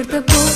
Porta por